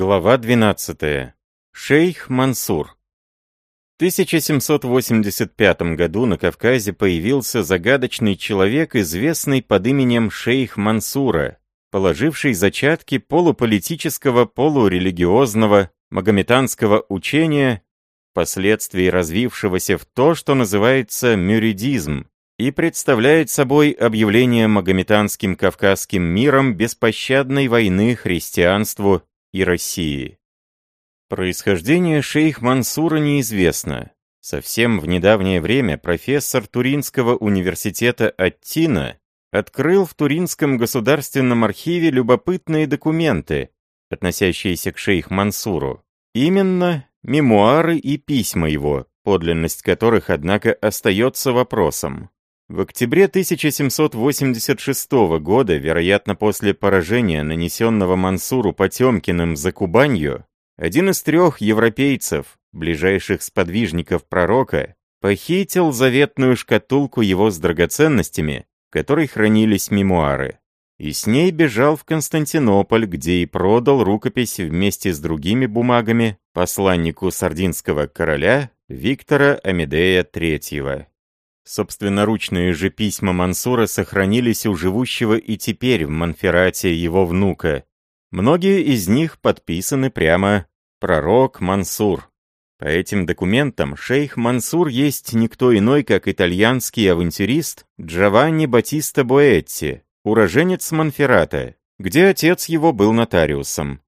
Глава 12. Шейх Мансур. В 1785 году на Кавказе появился загадочный человек, известный под именем Шейх Мансура, положивший зачатки полуполитического, полурелигиозного, магометанского учения, впоследствии развившегося в то, что называется мюридизм, и представляет собой объявление магометанским кавказским миром беспощадной войны христианству и России. Происхождение шейх Мансура неизвестно. Совсем в недавнее время профессор Туринского университета Аттина открыл в Туринском государственном архиве любопытные документы, относящиеся к шейх Мансуру. Именно мемуары и письма его, подлинность которых, однако, остается вопросом. В октябре 1786 года, вероятно после поражения, нанесенного Мансуру Потемкиным за Кубанью, один из трех европейцев, ближайших сподвижников пророка, похитил заветную шкатулку его с драгоценностями, в которой хранились мемуары, и с ней бежал в Константинополь, где и продал рукопись вместе с другими бумагами посланнику сардинского короля Виктора Амедея III. Собственноручные же письма Мансура сохранились у живущего и теперь в Монферрате его внука. Многие из них подписаны прямо «Пророк Мансур». По этим документам шейх Мансур есть никто иной, как итальянский авантюрист Джованни Батиста Боэтти, уроженец Монферрата, где отец его был нотариусом.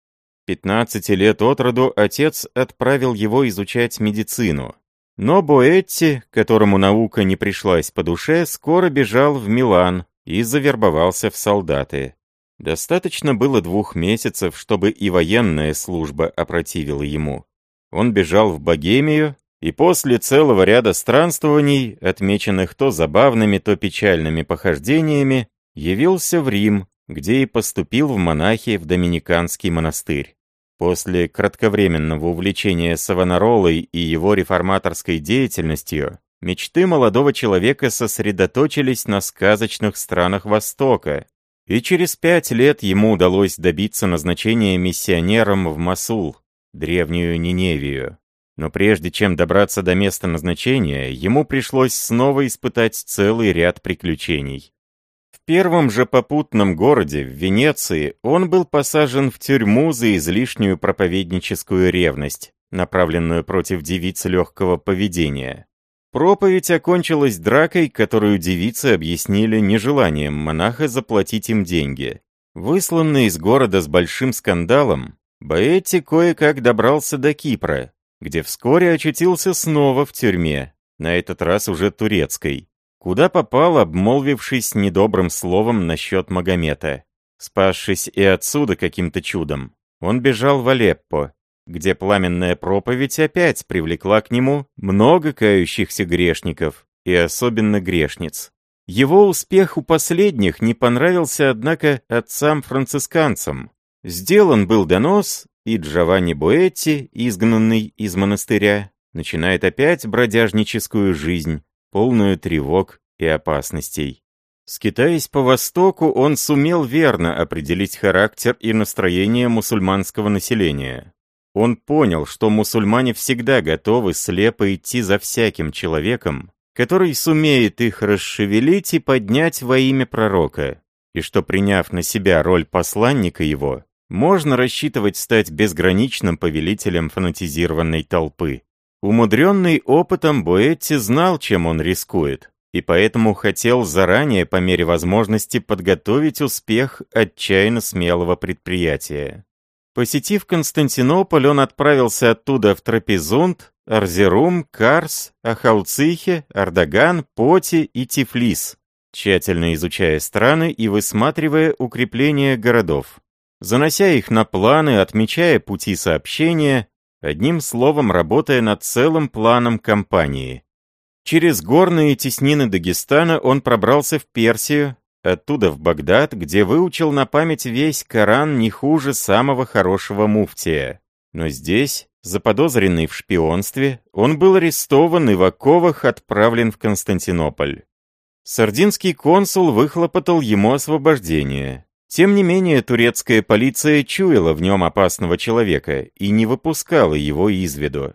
15 лет от роду отец отправил его изучать медицину. Но Боэтти, которому наука не пришлась по душе, скоро бежал в Милан и завербовался в солдаты. Достаточно было двух месяцев, чтобы и военная служба опротивила ему. Он бежал в Богемию, и после целого ряда странствований, отмеченных то забавными, то печальными похождениями, явился в Рим, где и поступил в монахи в Доминиканский монастырь. После кратковременного увлечения Савонаролой и его реформаторской деятельностью, мечты молодого человека сосредоточились на сказочных странах Востока, и через пять лет ему удалось добиться назначения миссионером в Масул, древнюю Ниневию. Но прежде чем добраться до места назначения, ему пришлось снова испытать целый ряд приключений первом же попутном городе, в Венеции, он был посажен в тюрьму за излишнюю проповедническую ревность, направленную против девиц легкого поведения. Проповедь окончилась дракой, которую девицы объяснили нежеланием монаха заплатить им деньги. Высланный из города с большим скандалом, Баэтти кое-как добрался до Кипра, где вскоре очутился снова в тюрьме, на этот раз уже турецкой куда попал, обмолвившись недобрым словом насчет Магомета. Спасшись и отсюда каким-то чудом, он бежал в Алеппо, где пламенная проповедь опять привлекла к нему много кающихся грешников, и особенно грешниц. Его успех у последних не понравился, однако, отцам-францисканцам. Сделан был донос, и Джованни Буэтти, изгнанный из монастыря, начинает опять бродяжническую жизнь, полную тревог и опасностей. Скитаясь по Востоку, он сумел верно определить характер и настроение мусульманского населения. Он понял, что мусульмане всегда готовы слепо идти за всяким человеком, который сумеет их расшевелить и поднять во имя пророка, и что, приняв на себя роль посланника его, можно рассчитывать стать безграничным повелителем фанатизированной толпы. Умудренный опытом Боэтти знал, чем он рискует, и поэтому хотел заранее по мере возможности подготовить успех отчаянно смелого предприятия. Посетив Константинополь, он отправился оттуда в Трапезунд, Арзерум, Карс, Ахалцихе, Ардаган, Поти и Тифлис, тщательно изучая страны и высматривая укрепления городов. Занося их на планы, отмечая пути сообщения, Одним словом, работая над целым планом кампании. Через горные теснины Дагестана он пробрался в Персию, оттуда в Багдад, где выучил на память весь Коран не хуже самого хорошего муфтия. Но здесь, заподозренный в шпионстве, он был арестован и в оковах отправлен в Константинополь. Сардинский консул выхлопотал ему освобождение. Тем не менее, турецкая полиция чуяла в нем опасного человека и не выпускала его из виду.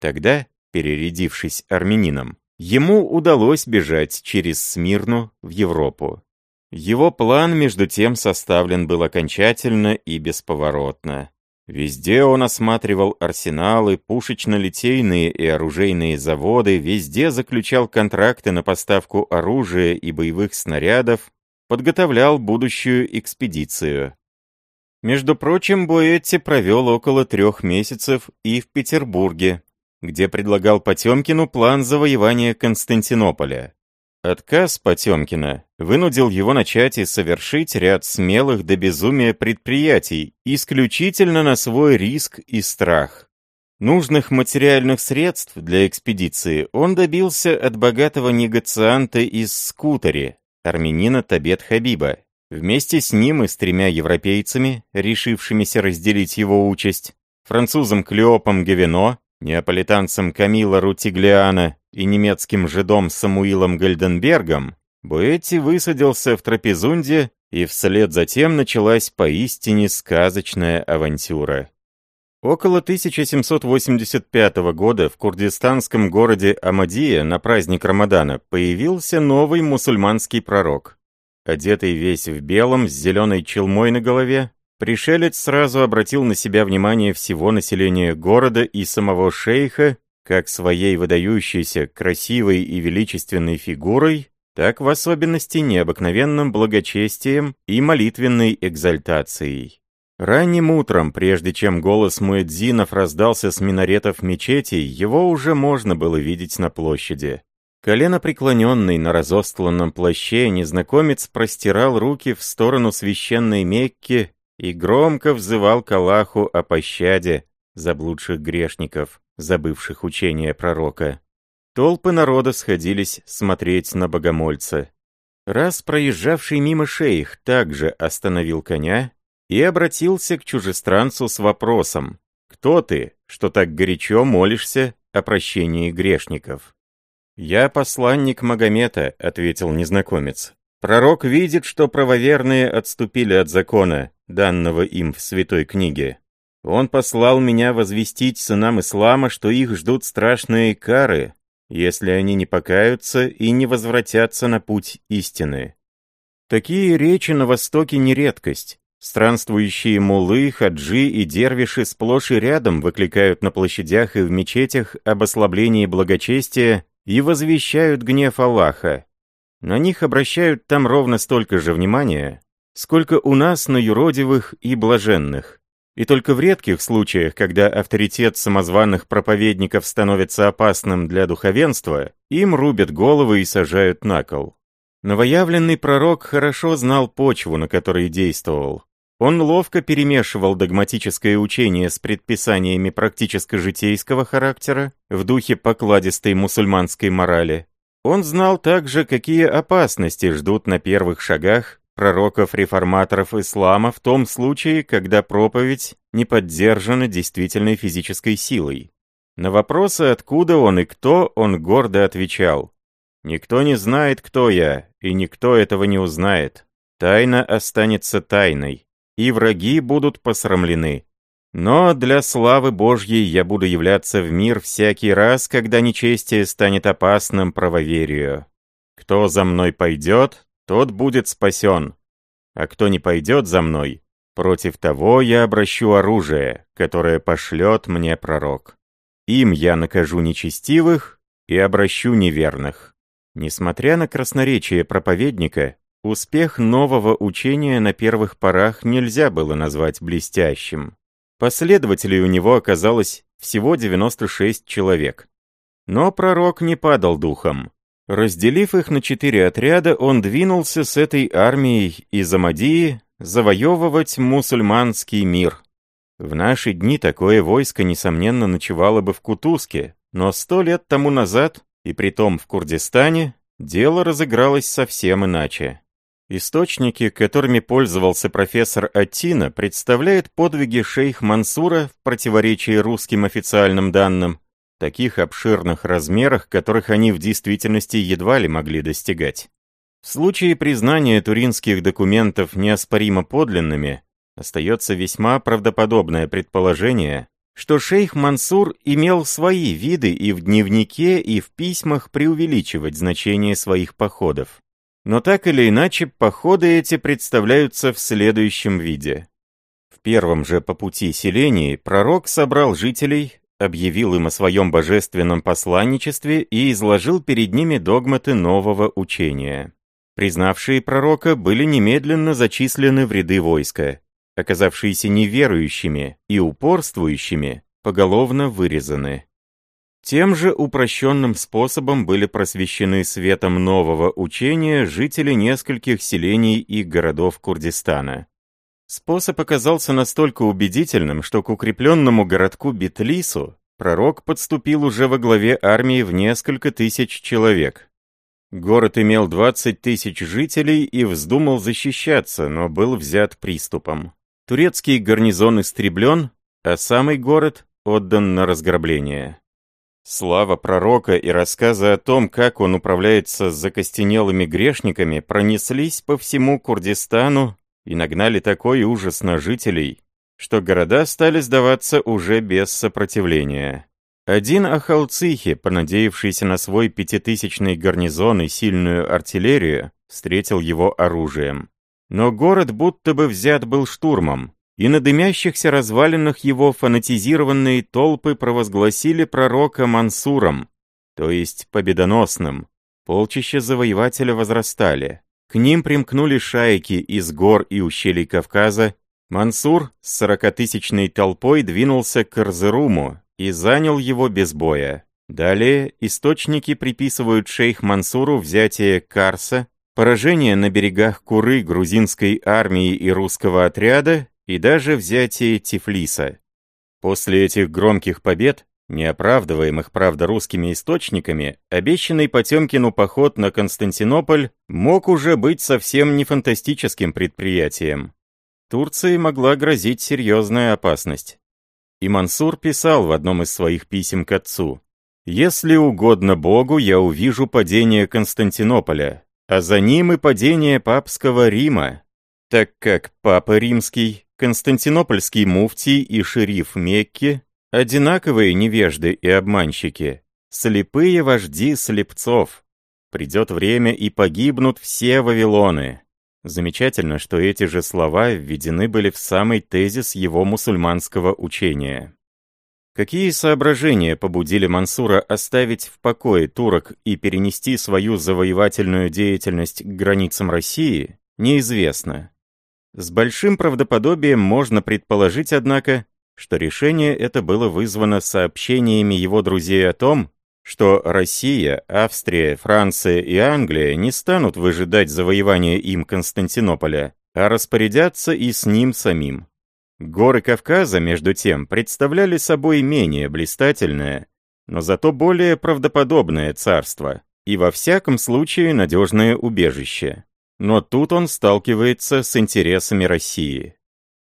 Тогда, перерядившись армянином, ему удалось бежать через Смирну в Европу. Его план, между тем, составлен был окончательно и бесповоротно. Везде он осматривал арсеналы, пушечно-литейные и оружейные заводы, везде заключал контракты на поставку оружия и боевых снарядов, подготовлял будущую экспедицию. Между прочим, Буэтти провел около трех месяцев и в Петербурге, где предлагал Потемкину план завоевания Константинополя. Отказ Потемкина вынудил его начать и совершить ряд смелых до безумия предприятий, исключительно на свой риск и страх. Нужных материальных средств для экспедиции он добился от богатого негацианта из Скутери, армянина Табет Хабиба. Вместе с ним и с тремя европейцами, решившимися разделить его участь, французом Клеопом Гевино, неаполитанцем Камила Рутиглиана и немецким жидом Самуилом Гальденбергом, Буэти высадился в Трапезунде, и вслед за тем началась поистине сказочная авантюра. Около 1785 года в курдистанском городе Амадия на праздник Рамадана появился новый мусульманский пророк. Одетый весь в белом, с зеленой челмой на голове, пришелец сразу обратил на себя внимание всего населения города и самого шейха как своей выдающейся, красивой и величественной фигурой, так в особенности необыкновенным благочестием и молитвенной экзальтацией. Ранним утром, прежде чем голос Муэдзинов раздался с минаретов мечетей, его уже можно было видеть на площади. Колено преклоненный на разостланном плаще, незнакомец простирал руки в сторону священной Мекки и громко взывал к Аллаху о пощаде заблудших грешников забывших учение пророка. Толпы народа сходились смотреть на богомольца. Раз проезжавший мимо шейх также остановил коня и обратился к чужестранцу с вопросом «Кто ты, что так горячо молишься о прощении грешников?» «Я посланник Магомета», — ответил незнакомец. «Пророк видит, что правоверные отступили от закона, данного им в святой книге. Он послал меня возвестить сынам ислама, что их ждут страшные кары, если они не покаются и не возвратятся на путь истины. Такие речи на Востоке не редкость. Странствующие мулы, хаджи и дервиши сплошь и рядом выкликают на площадях и в мечетях об ослаблении благочестия и возвещают гнев Аллаха. На них обращают там ровно столько же внимания, сколько у нас на юродивых и блаженных. И только в редких случаях, когда авторитет самозваных проповедников становится опасным для духовенства, им рубят головы и сажают на кол. Новоявленный пророк хорошо знал почву, на которой действовал. Он ловко перемешивал догматическое учение с предписаниями практическо-житейского характера в духе покладистой мусульманской морали. Он знал также, какие опасности ждут на первых шагах пророков-реформаторов ислама в том случае, когда проповедь не поддержана действительной физической силой. На вопросы, откуда он и кто, он гордо отвечал. «Никто не знает, кто я, и никто этого не узнает. Тайна останется тайной, и враги будут посрамлены. Но для славы Божьей я буду являться в мир всякий раз, когда нечестие станет опасным правоверию. Кто за мной пойдет, тот будет спасен. А кто не пойдет за мной, против того я обращу оружие, которое пошлет мне пророк. Им я накажу нечестивых и обращу неверных. Несмотря на красноречие проповедника, успех нового учения на первых порах нельзя было назвать блестящим. Последователей у него оказалось всего 96 человек. Но пророк не падал духом. Разделив их на четыре отряда, он двинулся с этой армией из Амадии завоевывать мусульманский мир. В наши дни такое войско, несомненно, ночевало бы в Кутузке, но сто лет тому назад, и притом в Курдистане, дело разыгралось совсем иначе. Источники, которыми пользовался профессор Аттина, представляют подвиги шейх Мансура в противоречии русским официальным данным, таких обширных размерах, которых они в действительности едва ли могли достигать. В случае признания туринских документов неоспоримо подлинными, остается весьма правдоподобное предположение, что шейх Мансур имел свои виды и в дневнике, и в письмах преувеличивать значение своих походов. Но так или иначе, походы эти представляются в следующем виде. В первом же по пути селении пророк собрал жителей, объявил им о своем божественном посланничестве и изложил перед ними догматы нового учения. Признавшие пророка были немедленно зачислены в ряды войска, оказавшиеся неверующими и упорствующими, поголовно вырезаны. Тем же упрощенным способом были просвещены светом нового учения жители нескольких селений и городов Курдистана. Способ оказался настолько убедительным, что к укрепленному городку Битлису пророк подступил уже во главе армии в несколько тысяч человек. Город имел 20 тысяч жителей и вздумал защищаться, но был взят приступом. Турецкий гарнизон истреблен, а самый город отдан на разграбление. Слава пророка и рассказы о том, как он управляется с закостенелыми грешниками, пронеслись по всему Курдистану и нагнали такой ужас на жителей, что города стали сдаваться уже без сопротивления. Один Ахалцихи, понадеявшийся на свой пятитысячный гарнизон и сильную артиллерию, встретил его оружием. Но город будто бы взят был штурмом, и на дымящихся развалинах его фанатизированные толпы провозгласили пророка Мансуром, то есть победоносным. Полчища завоевателя возрастали. К ним примкнули шайки из гор и ущелий Кавказа. Мансур с сорокатысячной толпой двинулся к Арзеруму и занял его без боя. Далее источники приписывают шейх Мансуру взятие Карса, поражение на берегах Куры грузинской армии и русского отряда и даже взятие Тифлиса. После этих громких побед, не оправдываемых, правда, русскими источниками, обещанный Потемкину поход на Константинополь мог уже быть совсем не фантастическим предприятием. Турции могла грозить серьезная опасность. И Мансур писал в одном из своих писем к отцу, «Если угодно Богу, я увижу падение Константинополя, а за ним и падение папского Рима, так как Папа Римский, Константинопольский муфтий и шериф Мекки – одинаковые невежды и обманщики, слепые вожди слепцов. Придет время и погибнут все Вавилоны. Замечательно, что эти же слова введены были в самый тезис его мусульманского учения. Какие соображения побудили Мансура оставить в покое турок и перенести свою завоевательную деятельность к границам России, неизвестно. С большим правдоподобием можно предположить, однако, что решение это было вызвано сообщениями его друзей о том, что Россия, Австрия, Франция и Англия не станут выжидать завоевания им Константинополя, а распорядятся и с ним самим. Горы Кавказа, между тем, представляли собой менее блистательное, но зато более правдоподобное царство и во всяком случае надежное убежище. Но тут он сталкивается с интересами России.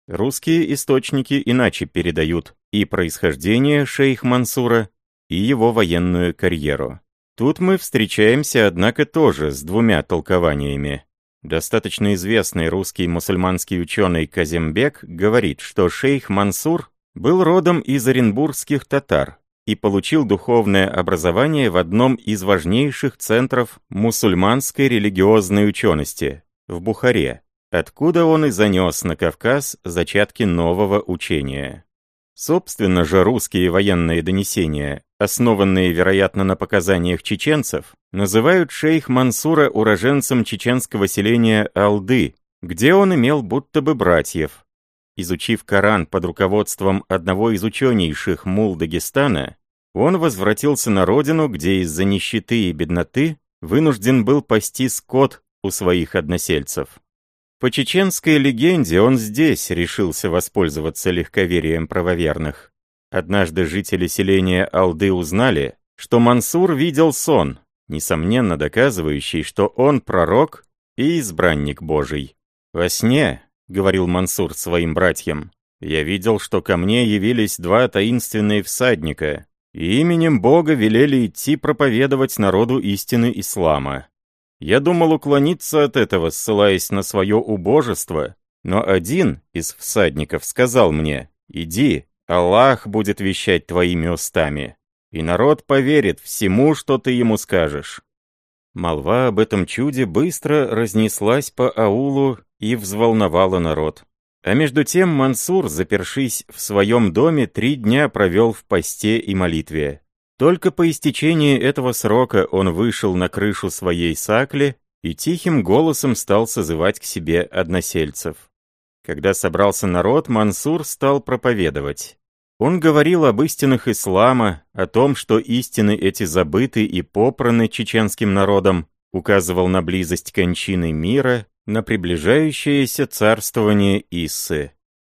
Русские источники иначе передают и происхождение шейх Мансура, и его военную карьеру. Тут мы встречаемся, однако, тоже с двумя толкованиями. Достаточно известный русский мусульманский ученый Казембек говорит, что шейх Мансур был родом из оренбургских татар и получил духовное образование в одном из важнейших центров мусульманской религиозной учености – в Бухаре, откуда он и занес на Кавказ зачатки нового учения. Собственно же русские военные донесения, основанные, вероятно, на показаниях чеченцев, называют шейх Мансура уроженцем чеченского селения Алды, где он имел будто бы братьев. Изучив Коран под руководством одного из ученейших мул Дагестана, он возвратился на родину, где из-за нищеты и бедноты вынужден был пасти скот у своих односельцев. По чеченской легенде он здесь решился воспользоваться легковерием правоверных. Однажды жители селения Алды узнали, что Мансур видел сон, несомненно доказывающий, что он пророк и избранник Божий. «Во сне», — говорил Мансур своим братьям, — «я видел, что ко мне явились два таинственные всадника, и именем Бога велели идти проповедовать народу истины ислама. Я думал уклониться от этого, ссылаясь на свое убожество, но один из всадников сказал мне, «Иди, Аллах будет вещать твоими устами, и народ поверит всему, что ты ему скажешь». Молва об этом чуде быстро разнеслась по аулу и взволновала народ. А между тем Мансур, запершись в своем доме, три дня провел в посте и молитве. Только по истечении этого срока он вышел на крышу своей сакли и тихим голосом стал созывать к себе односельцев. Когда собрался народ, Мансур стал проповедовать. Он говорил об истинах ислама, о том, что истины эти забыты и попраны чеченским народом, указывал на близость кончины мира, на приближающееся царствование Иссы.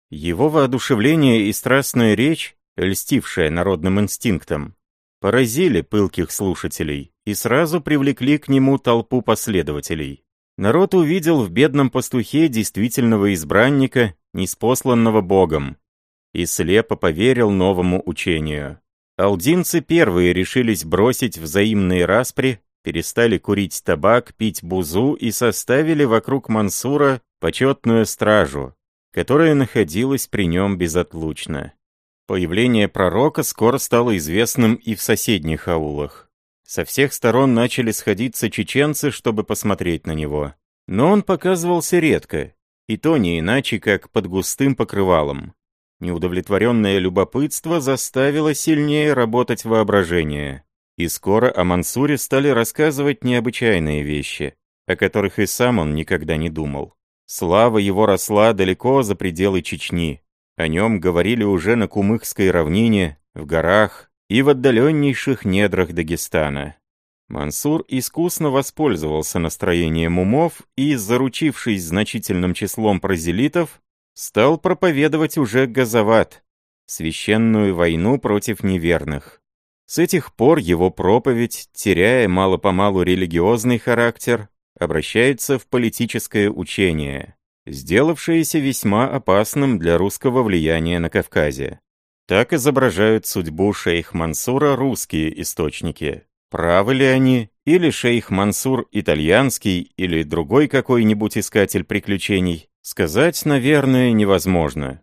Его воодушевление и страстная речь, льстившая народным инстинктам, поразили пылких слушателей и сразу привлекли к нему толпу последователей. Народ увидел в бедном пастухе действительного избранника, неспосланного Богом, и слепо поверил новому учению. Алдинцы первые решились бросить взаимные распри, перестали курить табак, пить бузу и составили вокруг Мансура почетную стражу, которая находилась при нем безотлучно. Появление пророка скоро стало известным и в соседних аулах. Со всех сторон начали сходиться чеченцы, чтобы посмотреть на него. Но он показывался редко, и то не иначе, как под густым покрывалом. Неудовлетворенное любопытство заставило сильнее работать воображение. И скоро о Мансуре стали рассказывать необычайные вещи, о которых и сам он никогда не думал. Слава его росла далеко за пределы Чечни. О нем говорили уже на Кумыхской равнине, в горах и в отдаленнейших недрах Дагестана. Мансур искусно воспользовался настроением умов и, заручившись значительным числом прозелитов, стал проповедовать уже Газават, священную войну против неверных. С этих пор его проповедь, теряя мало-помалу религиозный характер, обращается в политическое учение, сделавшееся весьма опасным для русского влияния на Кавказе. Так изображают судьбу шейх Мансура русские источники. Правы ли они, или шейх Мансур итальянский, или другой какой-нибудь искатель приключений, Сказать, наверное, невозможно.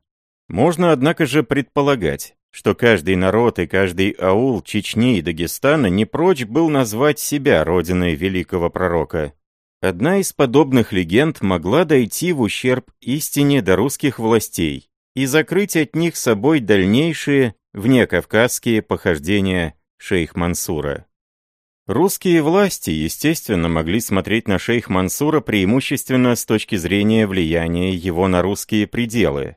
Можно, однако же, предполагать, что каждый народ и каждый аул Чечни и Дагестана не прочь был назвать себя родиной великого пророка. Одна из подобных легенд могла дойти в ущерб истине до русских властей и закрыть от них собой дальнейшие внекавказские похождения шейх Мансура. Русские власти, естественно, могли смотреть на шейх Мансура преимущественно с точки зрения влияния его на русские пределы.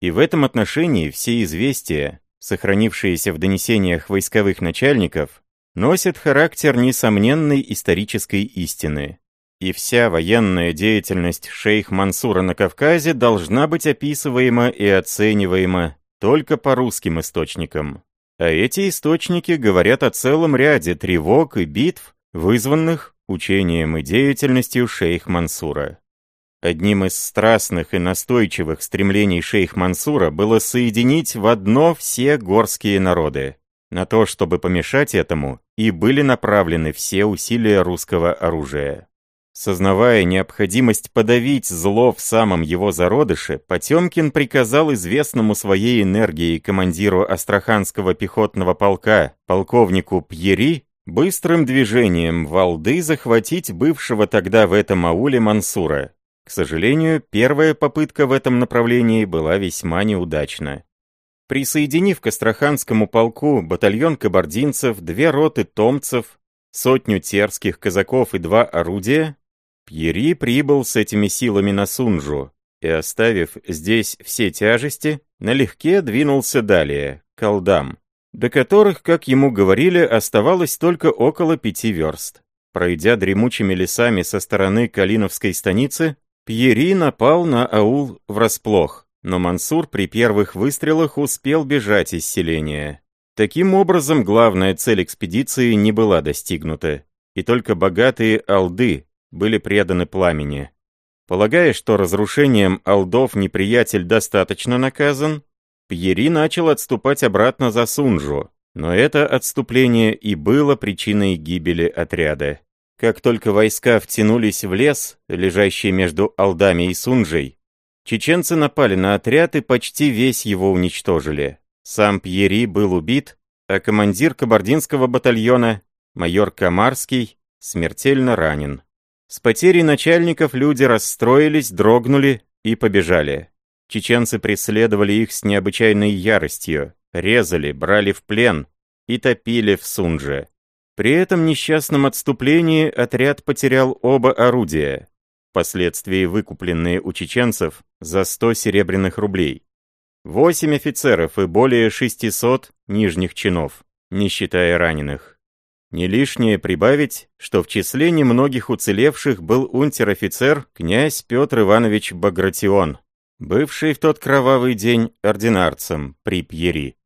И в этом отношении все известия, сохранившиеся в донесениях войсковых начальников, носят характер несомненной исторической истины. И вся военная деятельность шейх Мансура на Кавказе должна быть описываема и оцениваема только по русским источникам. А эти источники говорят о целом ряде тревог и битв, вызванных учением и деятельностью шейх Мансура. Одним из страстных и настойчивых стремлений шейх Мансура было соединить в одно все горские народы. На то, чтобы помешать этому, и были направлены все усилия русского оружия. Сознавая необходимость подавить зло в самом его зародыше, Потемкин приказал известному своей энергией командиру Астраханского пехотного полка, полковнику Пьери, быстрым движением Валды захватить бывшего тогда в этом ауле Мансура. К сожалению, первая попытка в этом направлении была весьма неудачна. Присоединив к Астраханскому полку батальон кабардинцев, две роты томцев, сотню терских казаков и два орудия, Пьери прибыл с этими силами на Сунжу и, оставив здесь все тяжести, налегке двинулся далее, к Алдам, до которых, как ему говорили, оставалось только около пяти верст. Пройдя дремучими лесами со стороны Калиновской станицы, Пьери напал на аул врасплох, но Мансур при первых выстрелах успел бежать из селения. Таким образом, главная цель экспедиции не была достигнута, и только богатые алды были преданы пламени. Полагая, что разрушением алдов неприятель достаточно наказан, Пьери начал отступать обратно за Сунжу, но это отступление и было причиной гибели отряда. Как только войска втянулись в лес, лежащий между Алдами и Сунжей, чеченцы напали на отряд и почти весь его уничтожили. Сам Пьери был убит, а командир кабардинского батальона, майор Камарский, смертельно ранен. С потерей начальников люди расстроились, дрогнули и побежали. Чеченцы преследовали их с необычайной яростью, резали, брали в плен и топили в Сунже. При этом несчастном отступлении отряд потерял оба орудия, впоследствии выкупленные у чеченцев за 100 серебряных рублей. Восемь офицеров и более 600 нижних чинов, не считая раненых. Не лишнее прибавить, что в числе немногих уцелевших был унтер-офицер князь Петр Иванович Багратион, бывший в тот кровавый день ординарцем при Пьери.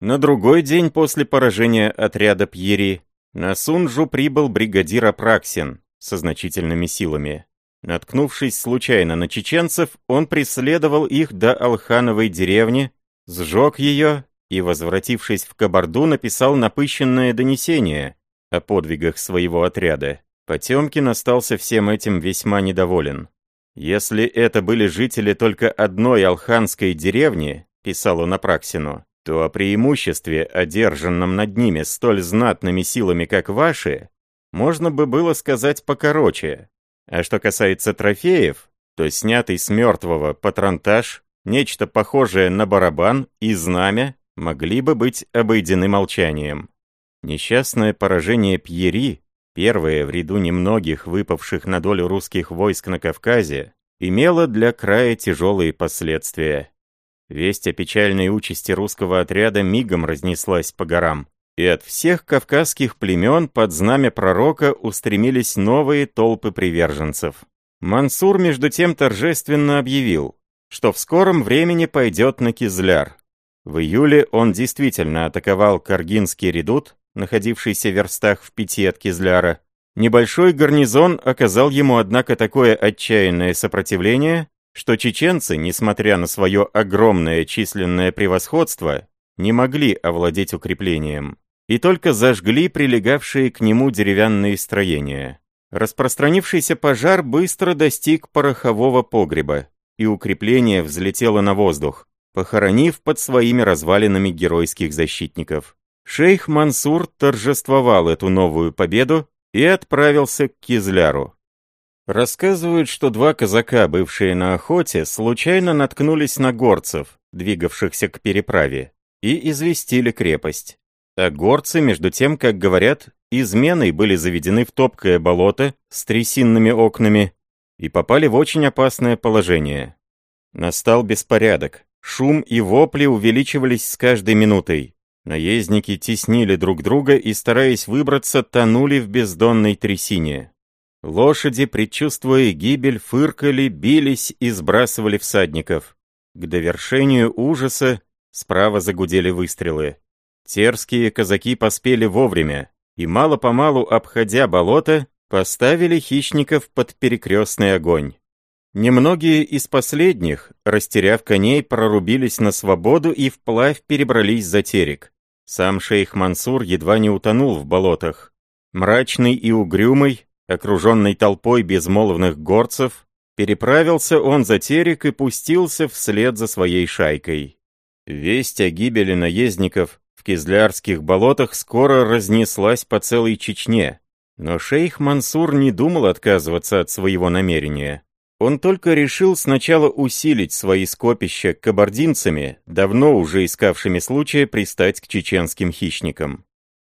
На другой день после поражения отряда Пьери на Сунжу прибыл бригадир Апраксин со значительными силами. Наткнувшись случайно на чеченцев, он преследовал их до Алхановой деревни, сжег ее и, возвратившись в Кабарду, написал напыщенное донесение, о подвигах своего отряда. Потемкин остался всем этим весьма недоволен. «Если это были жители только одной алханской деревни», писал он Апраксину, то о преимуществе, одержанном над ними столь знатными силами, как ваши, можно бы было сказать покороче. А что касается трофеев, то снятый с мертвого патронтаж, нечто похожее на барабан и знамя, могли бы быть обойдены молчанием. Несчастное поражение Пьери, первое в ряду немногих выпавших на долю русских войск на Кавказе, имело для края тяжелые последствия. Весть о печальной участи русского отряда мигом разнеслась по горам, и от всех кавказских племен под знамя пророка устремились новые толпы приверженцев. Мансур между тем торжественно объявил, что в скором времени пойдет на Кизляр. В июле он действительно атаковал Каргинский редут, находившийся в верстах в пяти от Кизляра. Небольшой гарнизон оказал ему, однако, такое отчаянное сопротивление, что чеченцы, несмотря на свое огромное численное превосходство, не могли овладеть укреплением и только зажгли прилегавшие к нему деревянные строения. Распространившийся пожар быстро достиг порохового погреба, и укрепление взлетело на воздух, похоронив под своими развалинами геройских защитников. Шейх Мансур торжествовал эту новую победу и отправился к Кизляру. Рассказывают, что два казака, бывшие на охоте, случайно наткнулись на горцев, двигавшихся к переправе, и известили крепость. А горцы, между тем, как говорят, изменой были заведены в топкое болото с трясинными окнами и попали в очень опасное положение. Настал беспорядок. Шум и вопли увеличивались с каждой минутой. Наездники теснили друг друга и, стараясь выбраться, тонули в бездонной трясине. Лошади, предчувствуя гибель, фыркали, бились и сбрасывали всадников. К довершению ужаса справа загудели выстрелы. Терские казаки поспели вовремя, и мало-помалу, обходя болото, поставили хищников под перекрестный огонь. Немногие из последних, растеряв коней, прорубились на свободу и вплавь перебрались за терек. Сам шейх Мансур едва не утонул в болотах. Мрачный и угрюмый, окруженный толпой безмолвных горцев, переправился он за терек и пустился вслед за своей шайкой. Весть о гибели наездников в Кизлярских болотах скоро разнеслась по целой Чечне, но шейх Мансур не думал отказываться от своего намерения. Он только решил сначала усилить свои скопища кабардинцами, давно уже искавшими случая пристать к чеченским хищникам.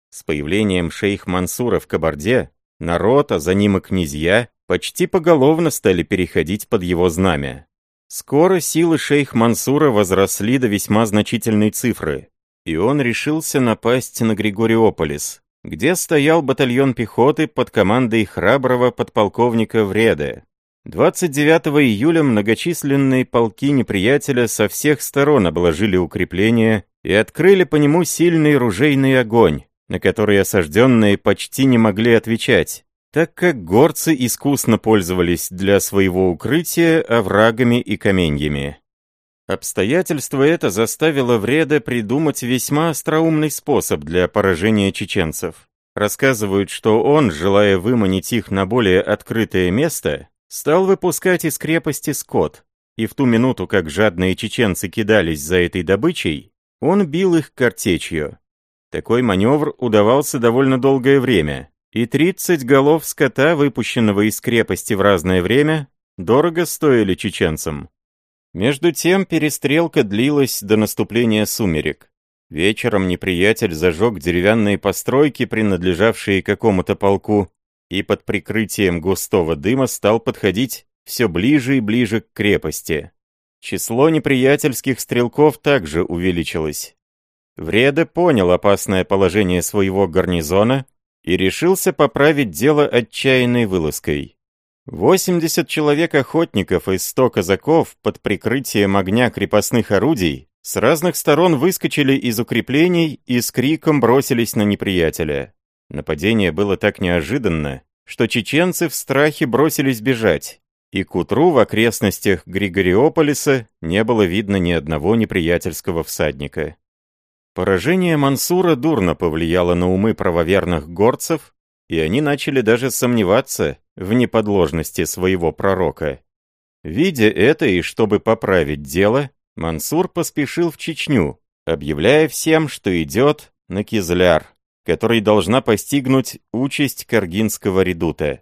С появлением шейх Мансура в Кабарде, народ, а за ним и князья, почти поголовно стали переходить под его знамя. Скоро силы шейх Мансура возросли до весьма значительной цифры, и он решился напасть на Григориополис, где стоял батальон пехоты под командой храброго подполковника Вреда. 29 июля многочисленные полки неприятеля со всех сторон обложили укрепления и открыли по нему сильный ружейный огонь, на который осажденные почти не могли отвечать, так как горцы искусно пользовались для своего укрытия оврагами и каменьями. Обстоятельство это заставило Вреда придумать весьма остроумный способ для поражения чеченцев. Рассказывают, что он, желая выманить их на более открытое место, стал выпускать из крепости скот, и в ту минуту, как жадные чеченцы кидались за этой добычей, он бил их картечью. Такой маневр удавался довольно долгое время, и 30 голов скота, выпущенного из крепости в разное время, дорого стоили чеченцам. Между тем перестрелка длилась до наступления сумерек. Вечером неприятель зажег деревянные постройки, принадлежавшие какому-то полку, и под прикрытием густого дыма стал подходить все ближе и ближе к крепости. Число неприятельских стрелков также увеличилось. Вреда понял опасное положение своего гарнизона и решился поправить дело отчаянной вылазкой. 80 человек охотников и 100 казаков под прикрытием огня крепостных орудий с разных сторон выскочили из укреплений и с криком бросились на неприятеля. Нападение было так неожиданно, что чеченцы в страхе бросились бежать, и к утру в окрестностях Григориополиса не было видно ни одного неприятельского всадника. Поражение Мансура дурно повлияло на умы правоверных горцев, и они начали даже сомневаться в неподложности своего пророка. Видя это и чтобы поправить дело, Мансур поспешил в Чечню, объявляя всем, что идет на Кизляр, который должна постигнуть участь Каргинского редута.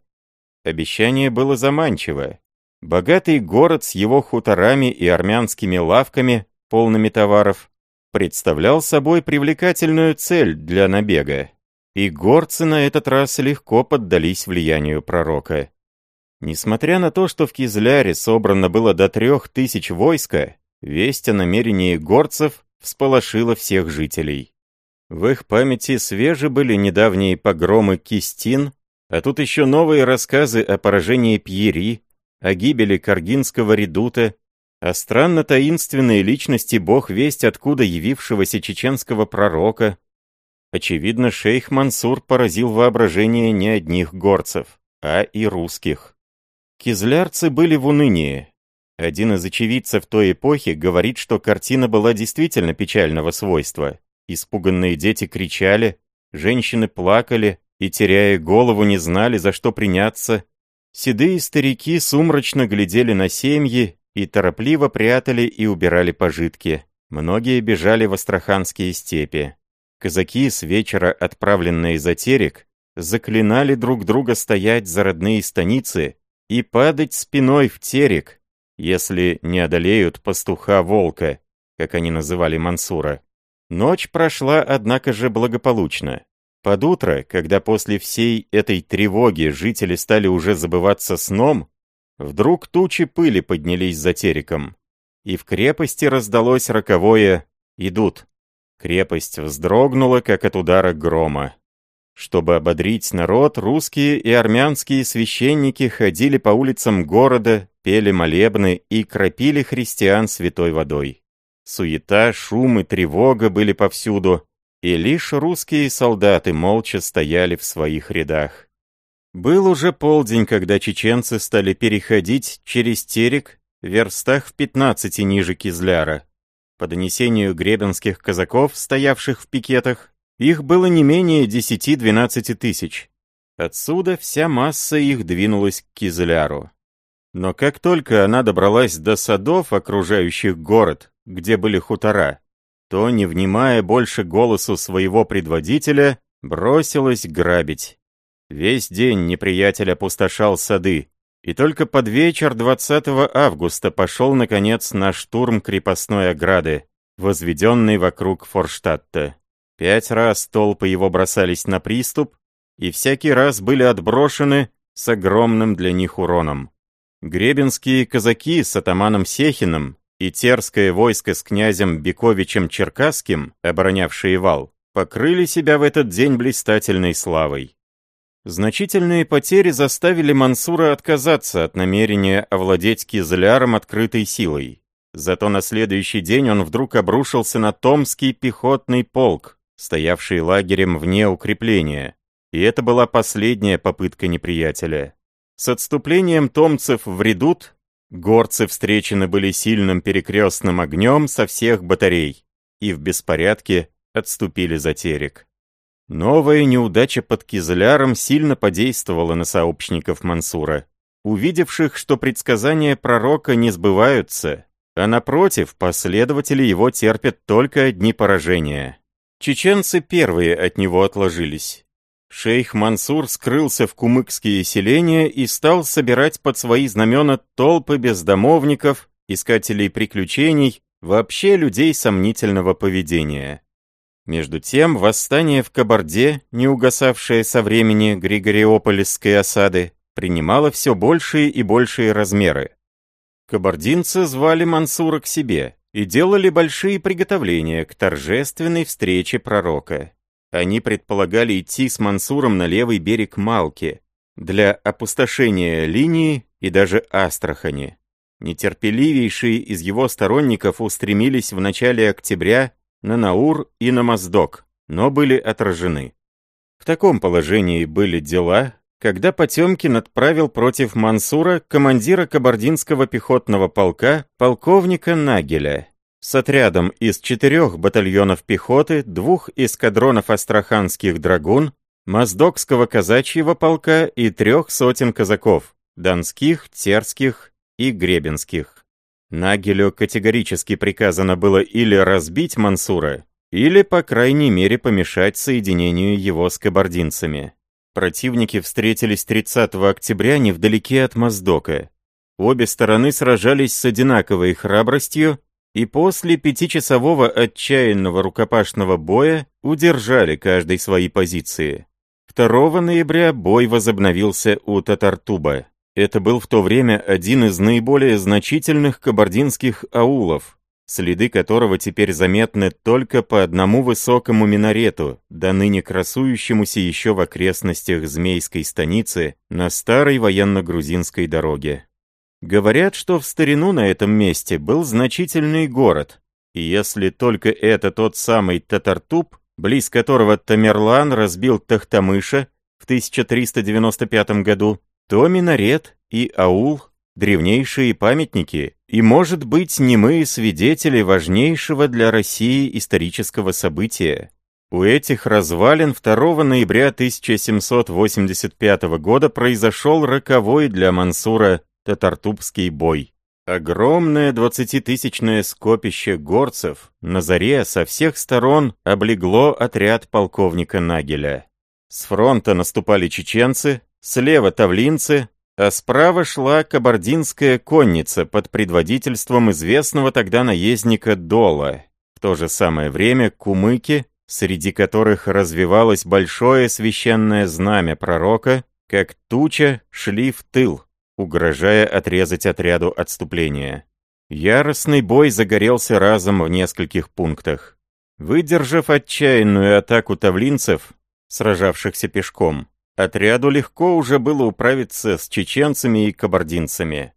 Обещание было заманчиво. Богатый город с его хуторами и армянскими лавками, полными товаров, представлял собой привлекательную цель для набега. И горцы на этот раз легко поддались влиянию пророка. Несмотря на то, что в Кизляре собрано было до трех тысяч войска, Весть о намерении горцев всполошила всех жителей. В их памяти свежи были недавние погромы Кистин, а тут еще новые рассказы о поражении Пьери, о гибели Каргинского редута, о странно таинственной личности бог весть откуда явившегося чеченского пророка. Очевидно, шейх Мансур поразил воображение не одних горцев, а и русских. Кизлярцы были в унынии, один из очевидцев той эпохи говорит, что картина была действительно печального свойства. Испуганные дети кричали, женщины плакали и, теряя голову, не знали, за что приняться. Седые старики сумрачно глядели на семьи и торопливо прятали и убирали пожитки. Многие бежали в астраханские степи. Казаки, с вечера отправленные за терек, заклинали друг друга стоять за родные станицы и падать спиной в терек, если не одолеют пастуха-волка, как они называли Мансура. Ночь прошла, однако же, благополучно. Под утро, когда после всей этой тревоги жители стали уже забываться сном, вдруг тучи пыли поднялись за тереком, и в крепости раздалось роковое «Идут». Крепость вздрогнула, как от удара грома. Чтобы ободрить народ, русские и армянские священники ходили по улицам города, пели молебны и кропили христиан святой водой. Суета, шум и тревога были повсюду, и лишь русские солдаты молча стояли в своих рядах. Был уже полдень, когда чеченцы стали переходить через Терек в верстах в 15 ниже Кизляра. По донесению гребенских казаков, стоявших в пикетах, их было не менее 10-12 тысяч. Отсюда вся масса их двинулась к Кизляру. Но как только она добралась до садов, окружающих город, где были хутора, то, не внимая больше голосу своего предводителя, бросилась грабить. Весь день неприятель опустошал сады, и только под вечер 20 августа пошел, наконец, на штурм крепостной ограды, возведенной вокруг Форштадта. Пять раз толпы его бросались на приступ, и всякий раз были отброшены с огромным для них уроном. Гребенские казаки с атаманом Сехиным и терское войско с князем Бековичем Черкасским, оборонявшие вал, покрыли себя в этот день блистательной славой. Значительные потери заставили Мансура отказаться от намерения овладеть Кизляром открытой силой. Зато на следующий день он вдруг обрушился на Томский пехотный полк, стоявший лагерем вне укрепления, и это была последняя попытка неприятеля. С отступлением томцев в редут горцы встречены были сильным перекрестным огнем со всех батарей и в беспорядке отступили за терек. Новая неудача под Кизляром сильно подействовала на сообщников Мансура, увидевших, что предсказания пророка не сбываются, а напротив, последователи его терпят только одни поражения. Чеченцы первые от него отложились. Шейх Мансур скрылся в кумыкские селения и стал собирать под свои знамена толпы бездомовников, искателей приключений, вообще людей сомнительного поведения. Между тем, восстание в Кабарде, не угасавшее со времени Григориополисской осады, принимало все большие и большие размеры. Кабардинцы звали Мансура к себе и делали большие приготовления к торжественной встрече пророка. Они предполагали идти с Мансуром на левый берег Малки для опустошения линии и даже Астрахани. Нетерпеливейшие из его сторонников устремились в начале октября на Наур и на Моздок, но были отражены. В таком положении были дела, когда Потемкин отправил против Мансура командира кабардинского пехотного полка полковника Нагеля с отрядом из четырех батальонов пехоты, двух эскадронов астраханских драгун, Моздокского казачьего полка и трех сотен казаков, донских, терских и гребенских. Нагелю категорически приказано было или разбить Мансура, или, по крайней мере, помешать соединению его с кабардинцами. Противники встретились 30 октября невдалеке от Моздока. Обе стороны сражались с одинаковой храбростью и после пятичасового отчаянного рукопашного боя удержали каждой свои позиции. 2 ноября бой возобновился у Татартуба. Это был в то время один из наиболее значительных кабардинских аулов, следы которого теперь заметны только по одному высокому минарету, до ныне красующемуся еще в окрестностях Змейской станицы на старой военно-грузинской дороге. Говорят, что в старину на этом месте был значительный город, и если только это тот самый Татартуб, близ которого Тамерлан разбил Тахтамыша в 1395 году, то минарет и аул древнейшие памятники и, может быть, немые свидетели важнейшего для России исторического события. У этих развалин 2 ноября 1785 года произошел роковой для Мансура Татартубский бой. Огромное двадцатитысячное скопище горцев на заре со всех сторон облегло отряд полковника Нагеля. С фронта наступали чеченцы, слева тавлинцы, а справа шла кабардинская конница под предводительством известного тогда наездника Дола. В то же самое время кумыки, среди которых развивалось большое священное знамя пророка, как туча шли в тыл, угрожая отрезать отряду отступления. Яростный бой загорелся разом в нескольких пунктах. Выдержав отчаянную атаку тавлинцев, сражавшихся пешком, Отряду легко уже было управиться с чеченцами и кабардинцами.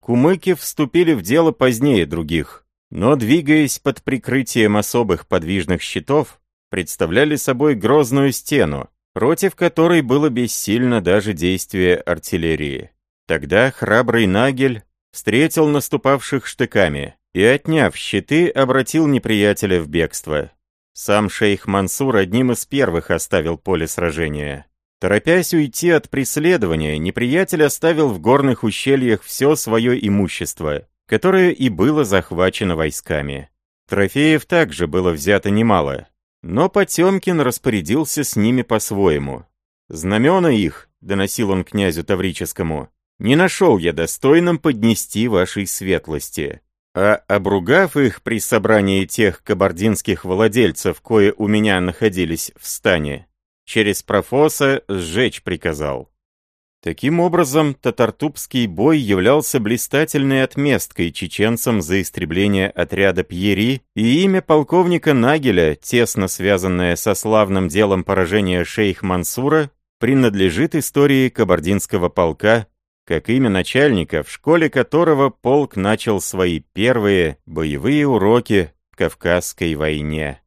Кумыки вступили в дело позднее других, но, двигаясь под прикрытием особых подвижных щитов, представляли собой грозную стену, против которой было бессильно даже действие артиллерии. Тогда храбрый Нагель встретил наступавших штыками и, отняв щиты, обратил неприятеля в бегство. Сам шейх Мансур одним из первых оставил поле сражения. Торопясь уйти от преследования, неприятель оставил в горных ущельях все свое имущество, которое и было захвачено войсками. Трофеев также было взято немало, но Потемкин распорядился с ними по-своему. «Знамена их», — доносил он князю Таврическому, — «не нашел я достойным поднести вашей светлости». А обругав их при собрании тех кабардинских владельцев, кое у меня находились в стане, через профоса сжечь приказал. Таким образом, Татартубский бой являлся блистательной отместкой чеченцам за истребление отряда Пьери, и имя полковника Нагеля, тесно связанное со славным делом поражения шейх Мансура, принадлежит истории кабардинского полка, как имя начальника, в школе которого полк начал свои первые боевые уроки в Кавказской войне.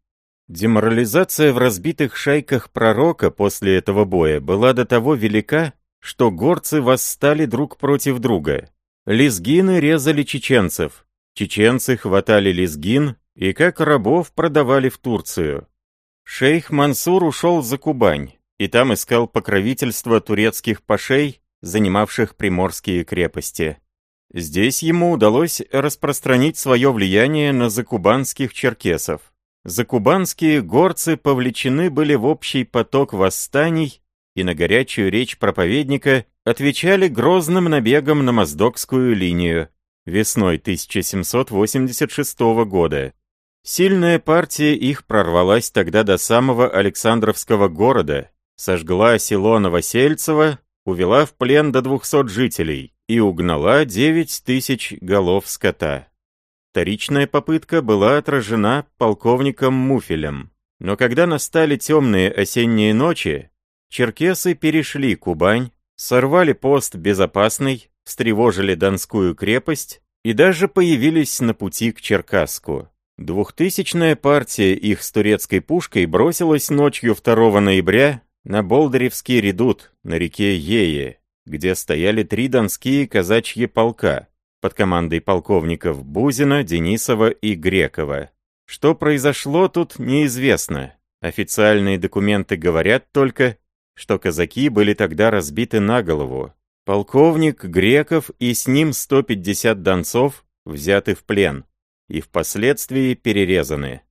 Деморализация в разбитых шайках пророка после этого боя была до того велика, что горцы восстали друг против друга. Лезгины резали чеченцев, чеченцы хватали лезгин и как рабов продавали в Турцию. Шейх Мансур ушел за Кубань, и там искал покровительство турецких пашей, занимавших приморские крепости. Здесь ему удалось распространить свое влияние на закубанских черкесов. Закубанские горцы повлечены были в общий поток восстаний и на горячую речь проповедника отвечали грозным набегом на Моздокскую линию весной 1786 года. Сильная партия их прорвалась тогда до самого Александровского города, сожгла село Новосельцево, увела в плен до 200 жителей и угнала 9 тысяч голов скота. Вторичная попытка была отражена полковником Муфелем. Но когда настали темные осенние ночи, черкесы перешли Кубань, сорвали пост безопасный, встревожили Донскую крепость и даже появились на пути к Черкасску. Двухтысячная партия их с турецкой пушкой бросилась ночью 2 ноября на Болдыревский редут на реке Ее, где стояли три донские казачьи полка под командой полковников Бузина, Денисова и Грекова. Что произошло тут, неизвестно. Официальные документы говорят только, что казаки были тогда разбиты на голову. Полковник Греков и с ним 150 донцов взяты в плен и впоследствии перерезаны.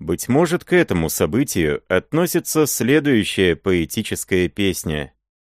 Быть может, к этому событию относится следующая поэтическая песня.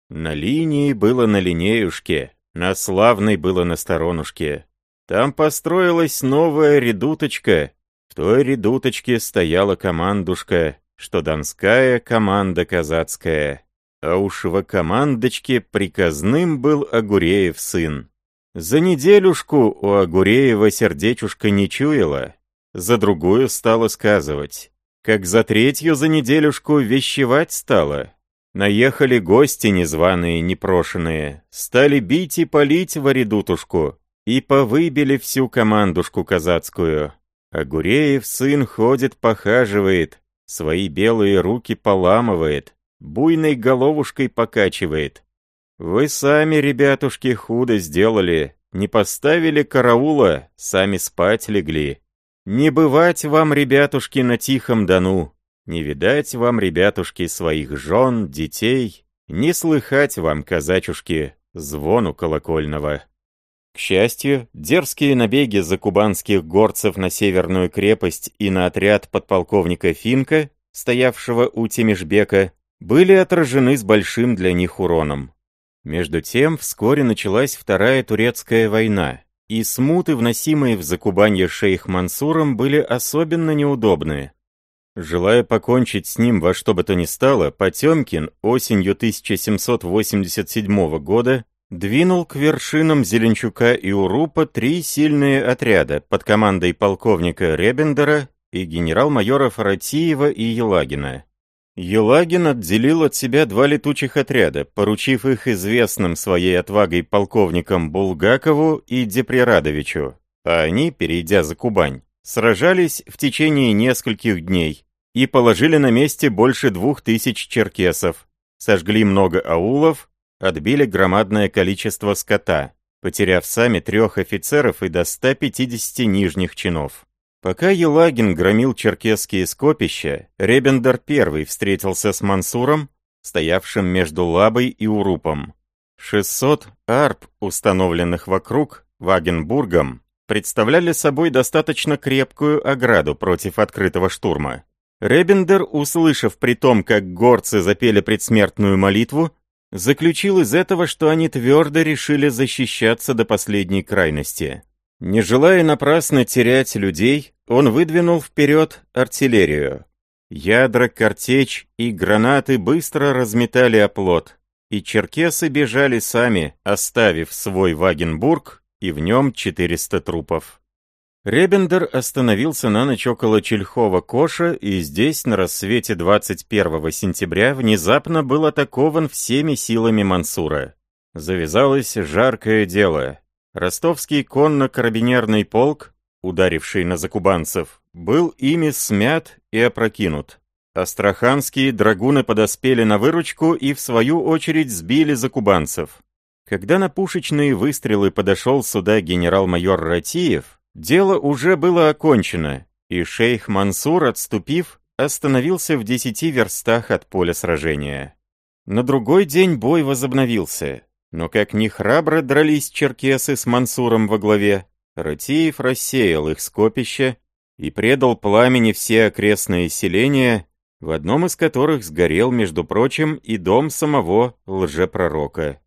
«На линии было на линеюшке, на славной было на сторонушке. Там построилась новая редуточка, в той редуточке стояла командушка, что донская команда казацкая. А уж во командочке приказным был Агуреев сын. За неделюшку у Агуреева сердечушка не чуяла, за другую стала сказывать. Как за третью за неделюшку вещевать стала. Наехали гости незваные, непрошенные, стали бить и палить варидутушку, и повыбили всю командушку казацкую. А Гуреев сын ходит, похаживает, свои белые руки поламывает, буйной головушкой покачивает. Вы сами, ребятушки, худо сделали, не поставили караула, сами спать легли. Не бывать вам, ребятушки, на тихом Дону, не видать вам, ребятушки, своих жен, детей, не слыхать вам, казачушки, звону колокольного. К счастью, дерзкие набеги закубанских горцев на северную крепость и на отряд подполковника Финка, стоявшего у Темишбека, были отражены с большим для них уроном. Между тем, вскоре началась Вторая Турецкая война, и смуты, вносимые в закубанье шейх Мансуром, были особенно неудобны. Желая покончить с ним во что бы то ни стало, Потемкин осенью 1787 года двинул к вершинам Зеленчука и Урупа три сильные отряда под командой полковника Ребендера и генерал-майора Фаратиева и Елагина. Елагин отделил от себя два летучих отряда, поручив их известным своей отвагой полковникам Булгакову и Деприрадовичу, а они, перейдя за Кубань, сражались в течение нескольких дней и положили на месте больше двух тысяч черкесов, сожгли много аулов, отбили громадное количество скота, потеряв сами трех офицеров и до 150 нижних чинов. Пока Елагин громил черкесские скопища, Ребендер первый встретился с Мансуром, стоявшим между Лабой и Урупом. 600 арп, установленных вокруг Вагенбургом, представляли собой достаточно крепкую ограду против открытого штурма. Ребендер, услышав при том, как горцы запели предсмертную молитву, заключил из этого, что они твердо решили защищаться до последней крайности. Не желая напрасно терять людей, он выдвинул вперед артиллерию. Ядра, картечь и гранаты быстро разметали оплот, и черкесы бежали сами, оставив свой Вагенбург и в нем 400 трупов. Ребендер остановился на ночь около Чельхова-Коша, и здесь, на рассвете 21 сентября, внезапно был атакован всеми силами Мансура. Завязалось жаркое дело. Ростовский конно-карабинерный полк, ударивший на закубанцев, был ими смят и опрокинут. Астраханские драгуны подоспели на выручку и в свою очередь сбили закубанцев. Когда на пушечные выстрелы подошел сюда генерал-майор Ратиев, дело уже было окончено, и шейх Мансур, отступив, остановился в десяти верстах от поля сражения. На другой день бой возобновился, но как ни храбро дрались черкесы с Мансуром во главе, Ратиев рассеял их скопище и предал пламени все окрестные селения, в одном из которых сгорел, между прочим, и дом самого лжепророка.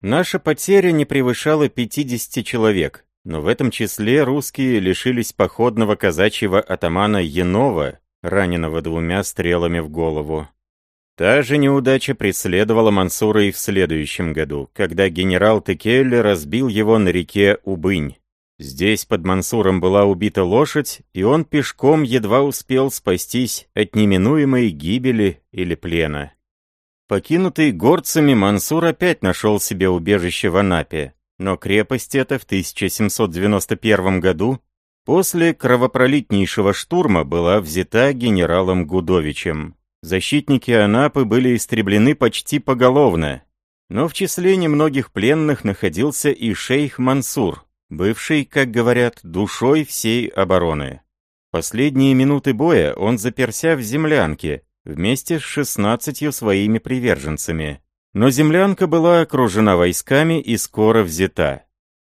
Наша потеря не превышала 50 человек, но в этом числе русские лишились походного казачьего атамана Янова, раненого двумя стрелами в голову. Та же неудача преследовала Мансура и в следующем году, когда генерал Текелли разбил его на реке Убынь. Здесь под Мансуром была убита лошадь, и он пешком едва успел спастись от неминуемой гибели или плена. Покинутый горцами, Мансур опять нашел себе убежище в Анапе, но крепость эта в 1791 году после кровопролитнейшего штурма была взята генералом Гудовичем. Защитники Анапы были истреблены почти поголовно, но в числе немногих пленных находился и шейх Мансур, бывший, как говорят, душой всей обороны. Последние минуты боя он заперся в землянке вместе с шестнадцатью своими приверженцами. Но землянка была окружена войсками и скоро взята.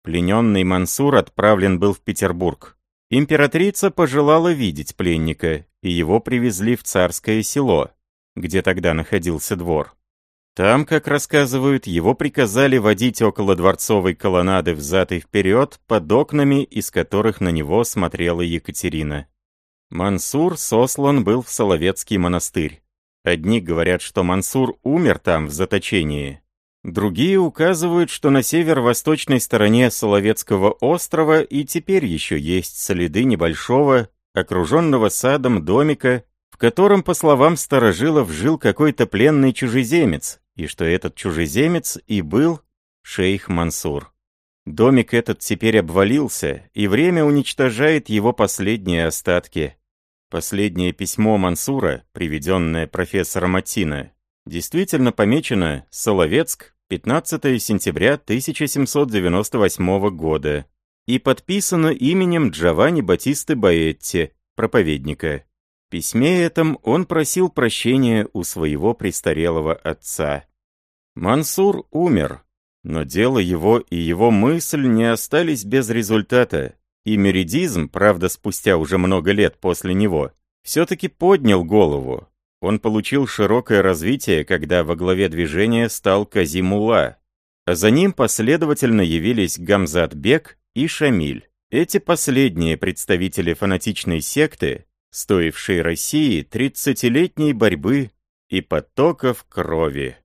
Плененный Мансур отправлен был в Петербург. Императрица пожелала видеть пленника, и его привезли в царское село, где тогда находился двор. Там, как рассказывают, его приказали водить около дворцовой колоннады взад и вперед под окнами, из которых на него смотрела Екатерина. Мансур сослан был в Соловецкий монастырь. Одни говорят, что Мансур умер там в заточении. Другие указывают, что на северо-восточной стороне Соловецкого острова и теперь еще есть следы небольшого, окруженного садом домика, в котором, по словам старожилов, жил какой-то пленный чужеземец, и что этот чужеземец и был шейх Мансур. Домик этот теперь обвалился, и время уничтожает его последние остатки. Последнее письмо Мансура, приведенное профессором Атина, действительно помечено «Соловецк, 15 сентября 1798 года» и подписано именем Джованни Батисты Баэтти, проповедника. В письме этом он просил прощения у своего престарелого отца. Мансур умер, но дело его и его мысль не остались без результата, и меридизм, правда спустя уже много лет после него, все-таки поднял голову. Он получил широкое развитие, когда во главе движения стал Казимула, а за ним последовательно явились Гамзат Бек и Шамиль. Эти последние представители фанатичной секты, стоившей России 30-летней борьбы и потоков крови.